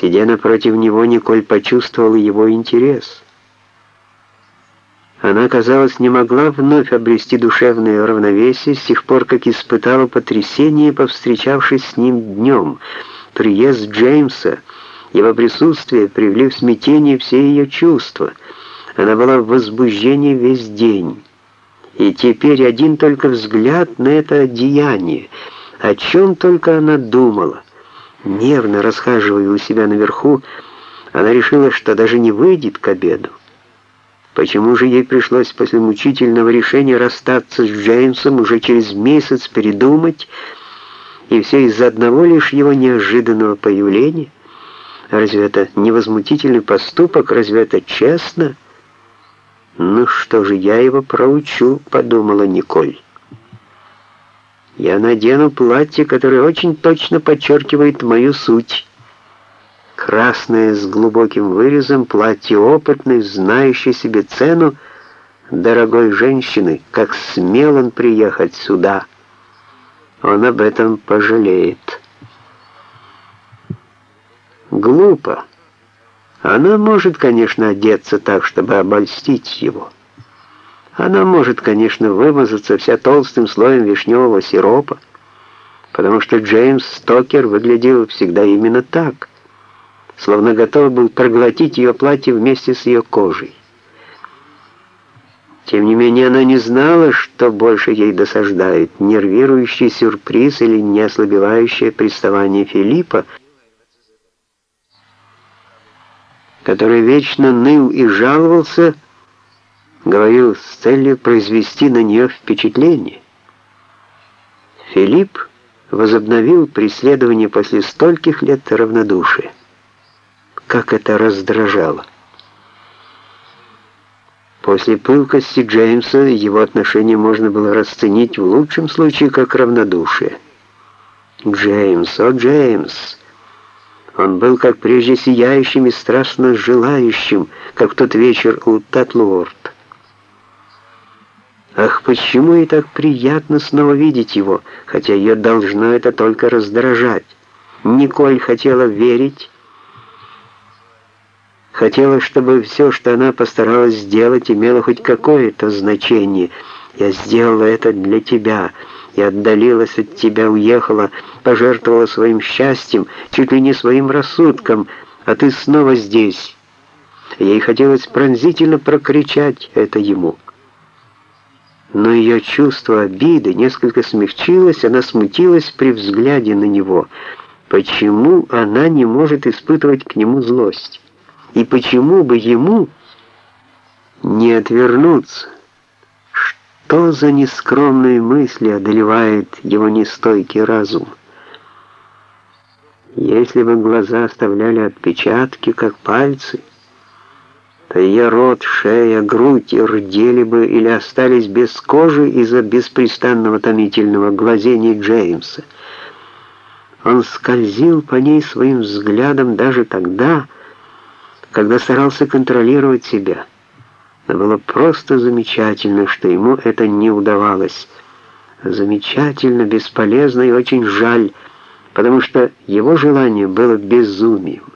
Сидя напротив него, Николь почувствовала его интерес. Она, казалось, не могла вновь обрести душевное равновесие с тех пор, как испытала потрясение, повстречавшись с ним днем. Приезд Джеймса, его присутствие привели в смятение все ее чувства. Она была в возбуждении весь день. И теперь один только взгляд на это одеяние, о чем только она думала. Нервно расхаживая у себя наверху, она решила, что даже не выйдет к обеду. Почему же ей пришлось после мучительного решения расстаться с Джеймсом уже через месяц передумать, и все из-за одного лишь его неожиданного появления? Разве это невозмутительный поступок? Разве это честно? «Ну что же, я его проучу», — подумала Николь. «Я надену платье, которое очень точно подчеркивает мою суть». Красное с глубоким вырезом, платье опытной, знающей себе цену, дорогой женщины, как смел он приехать сюда. Он об этом пожалеет. Глупо. Она может, конечно, одеться так, чтобы обольстить его. Она может, конечно, вымазаться вся толстым слоем вишневого сиропа, потому что Джеймс Стокер выглядел всегда именно так, словно готов был проглотить ее платье вместе с ее кожей. Тем не менее, она не знала, что больше ей досаждает, нервирующий сюрприз или неослабевающее приставание Филиппа, который вечно ныл и жаловался, говорил с целью произвести на нее впечатление. Филипп возобновил преследование после стольких лет равнодушия. Как это раздражало! После пылкости Джеймса его отношение можно было расценить в лучшем случае как равнодушие. «Джеймс, о, Джеймс!» Он был, как прежде, сияющим и страстно желающим, как в тот вечер у Татлуорт. Ах, почему ей так приятно снова видеть его, хотя ее должно это только раздражать. Николь хотела верить, хотела, чтобы все, что она постаралась сделать, имело хоть какое-то значение. «Я сделала это для тебя», и отдалилась от тебя, уехала, пожертвовала своим счастьем, чуть ли не своим рассудком, а ты снова здесь. Ей хотелось пронзительно прокричать это ему. Но ее чувство обиды несколько смягчилось, она смутилась при взгляде на него. Почему она не может испытывать к нему злость? И почему бы ему не отвернуться? Что за нескромные мысли одолевает его нестойкий разум? Если бы глаза оставляли отпечатки, как пальцы, то ее рот, шея, грудь рдели бы или остались без кожи из-за беспрестанного томительного глазения Джеймса. Он скользил по ней своим взглядом даже тогда, когда старался контролировать себя. Но было просто замечательно, что ему это не удавалось. Замечательно, бесполезно и очень жаль, потому что его желание было безумием.